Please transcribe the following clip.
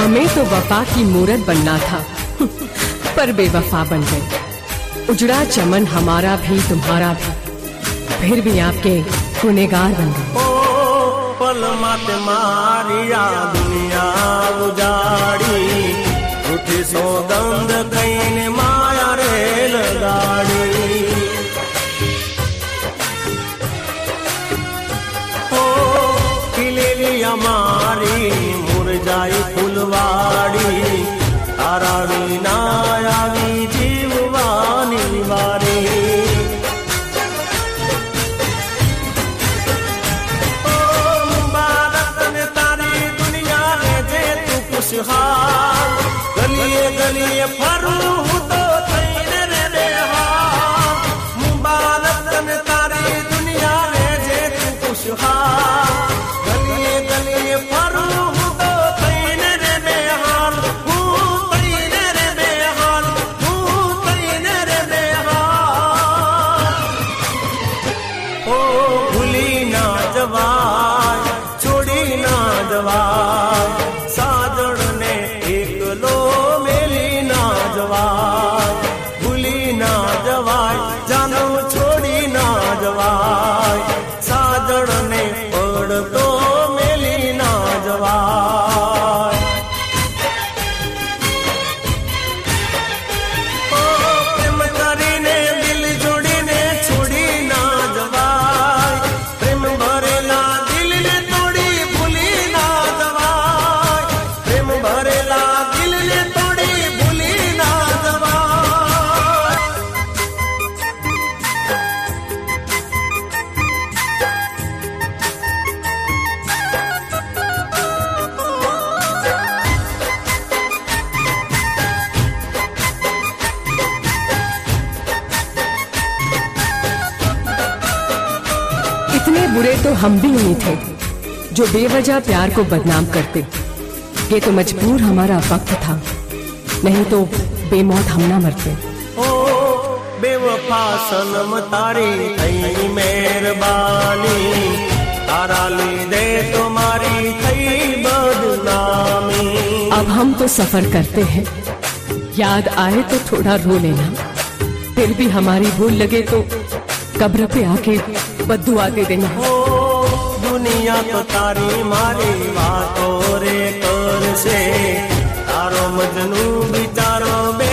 हमें तो वफा की मूरत बनना था। पर बेवफा बन गए। उजड़ा चमन हमारा भी, तुम्हारा भी। फिर भी आपके गुनेगार बन गए। पल मत मारिया दुनिया उजाड़ी। कईन माया रेल गाड़ी। ओ જાય ફૂલવાડી. તારા વિના बुरे तो हम भी नहीं थे जो बेवजह प्यार को बदनाम करते। ये तो मजबूर हमारा वक्त था नहीं तो बेमौत हम ना मरते। ओ बेवफा सनम तारी थई मेहरबानी तारा ले दे तुम्हारी थई बदनामी। अब हम तो सफ़र करते हैं याद आए तो थोड़ा रो लेना फिर भी हमारी भूल लगे तो कब्र पे आके બધું આ તે દુનિયા તો તારી મારી વાતો રે કરશે. તારો મજનું વિચારો બે